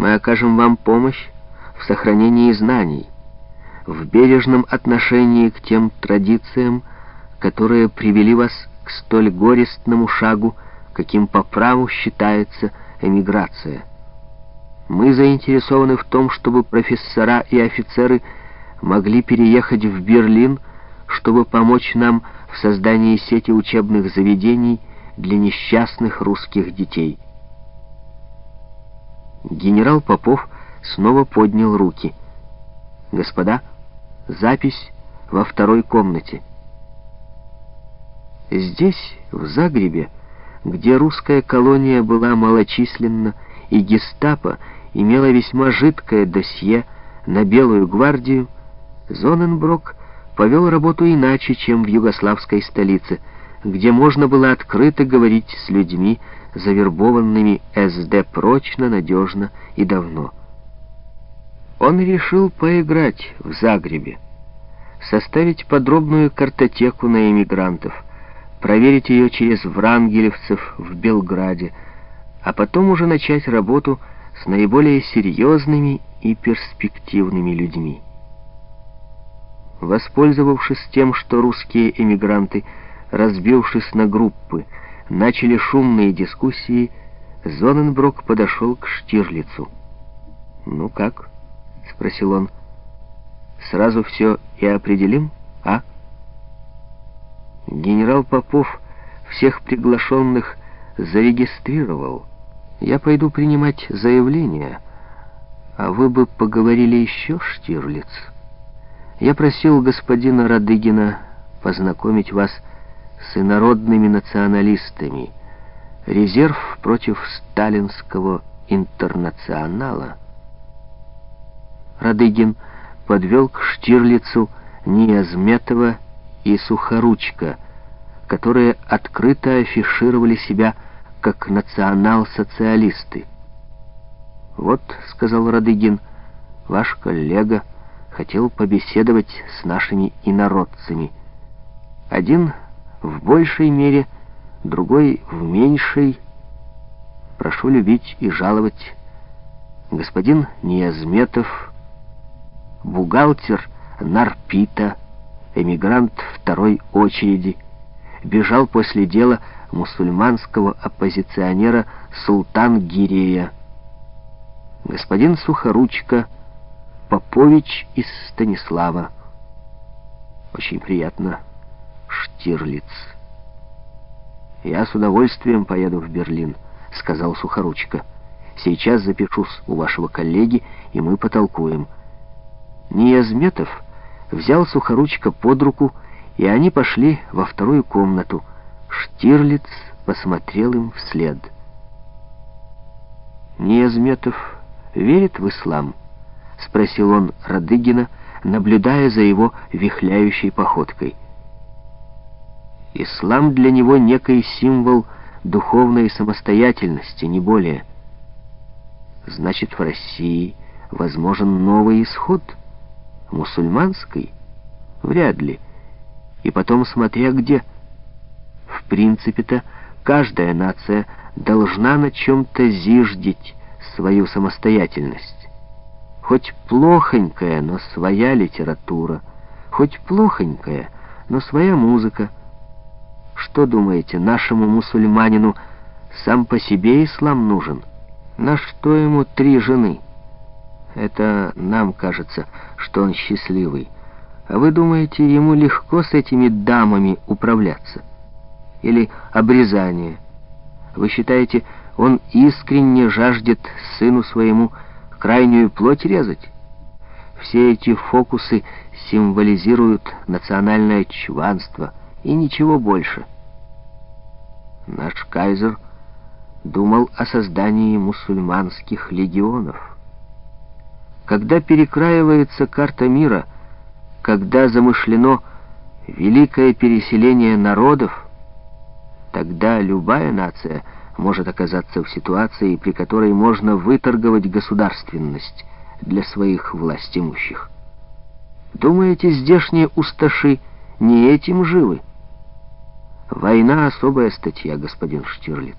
Мы окажем вам помощь в сохранении знаний, в бережном отношении к тем традициям, которые привели вас к столь горестному шагу, каким по праву считается эмиграция. Мы заинтересованы в том, чтобы профессора и офицеры могли переехать в Берлин, чтобы помочь нам в создании сети учебных заведений для несчастных русских детей. Генерал Попов снова поднял руки. «Господа, запись во второй комнате». Здесь, в Загребе, где русская колония была малочисленна, и гестапо имела весьма жидкое досье на Белую гвардию, Зоненброк повел работу иначе, чем в югославской столице, где можно было открыто говорить с людьми, завербованными СД прочно, надежно и давно. Он решил поиграть в Загребе, составить подробную картотеку на эмигрантов, проверить ее через врангелевцев в Белграде, а потом уже начать работу с наиболее серьезными и перспективными людьми. Воспользовавшись тем, что русские эмигранты, разбившись на группы, начали шумные дискуссии, Зоненброк подошел к Штирлицу. «Ну как?» — спросил он. «Сразу все и определим, а?» Генерал Попов всех приглашенных зарегистрировал. Я пойду принимать заявление, а вы бы поговорили еще, Штирлиц. Я просил господина Радыгина познакомить вас с инородными националистами. Резерв против сталинского интернационала. Радыгин подвел к Штирлицу Ниязметова и Сухоручка, которые открыто афишировали себя как национал-социалисты. «Вот», — сказал Радыгин, — «ваш коллега хотел побеседовать с нашими инородцами. Один в большей мере, другой в меньшей. Прошу любить и жаловать. Господин Ниязметов, бухгалтер Нарпита, эмигрант второй очереди, бежал после дела мусульманского оппозиционера Султан Гирея. Господин Сухоручка, Попович из Станислава. Очень приятно, Штирлиц. «Я с удовольствием поеду в Берлин», — сказал Сухоручка. «Сейчас запишусь у вашего коллеги, и мы потолкуем». Ниязметов взял Сухоручка под руку, и они пошли во вторую комнату. Штирлиц посмотрел им вслед. «Ниязметов верит в ислам?» — спросил он Радыгина, наблюдая за его вихляющей походкой. Ислам для него некий символ духовной самостоятельности, не более. Значит, в России возможен новый исход — Мусульманской? Вряд ли. И потом, смотря где. В принципе-то, каждая нация должна на чем-то зиждить свою самостоятельность. Хоть плохонькая, но своя литература. Хоть плохонькая, но своя музыка. Что думаете, нашему мусульманину сам по себе ислам нужен? На что ему три жены? Это нам кажется, что он счастливый. А вы думаете, ему легко с этими дамами управляться? Или обрезание? Вы считаете, он искренне жаждет сыну своему крайнюю плоть резать? Все эти фокусы символизируют национальное чванство и ничего больше. Наш кайзер думал о создании мусульманских легионов. Когда перекраивается карта мира, когда замышлено великое переселение народов, тогда любая нация может оказаться в ситуации, при которой можно выторговать государственность для своих властимущих. Думаете, здешние усташи не этим живы? Война — особая статья, господин Штирлиц.